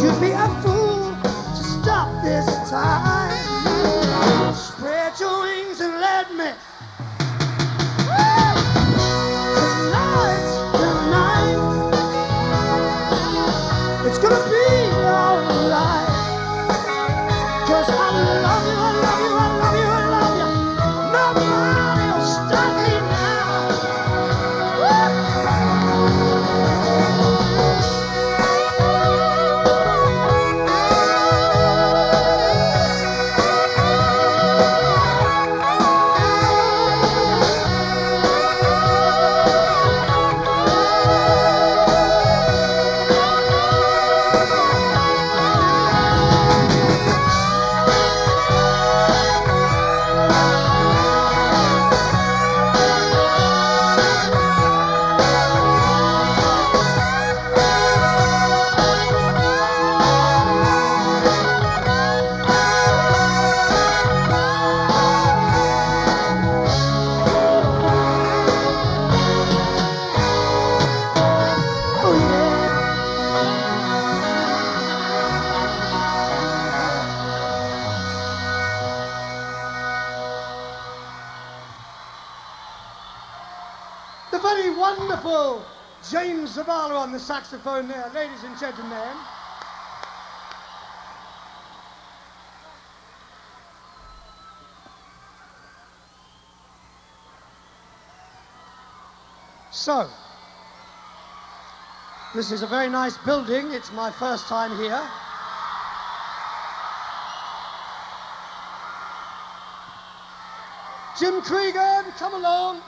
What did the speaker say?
you'd be a fool to stop this time. Spread your wings and let me. Tonight's the night. It's gonna be very wonderful James Zavala on the saxophone there, ladies and gentlemen. So, this is a very nice building. It's my first time here. Jim Cregan, come along.